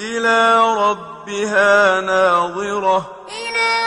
إلى ربها ناظرة. إلى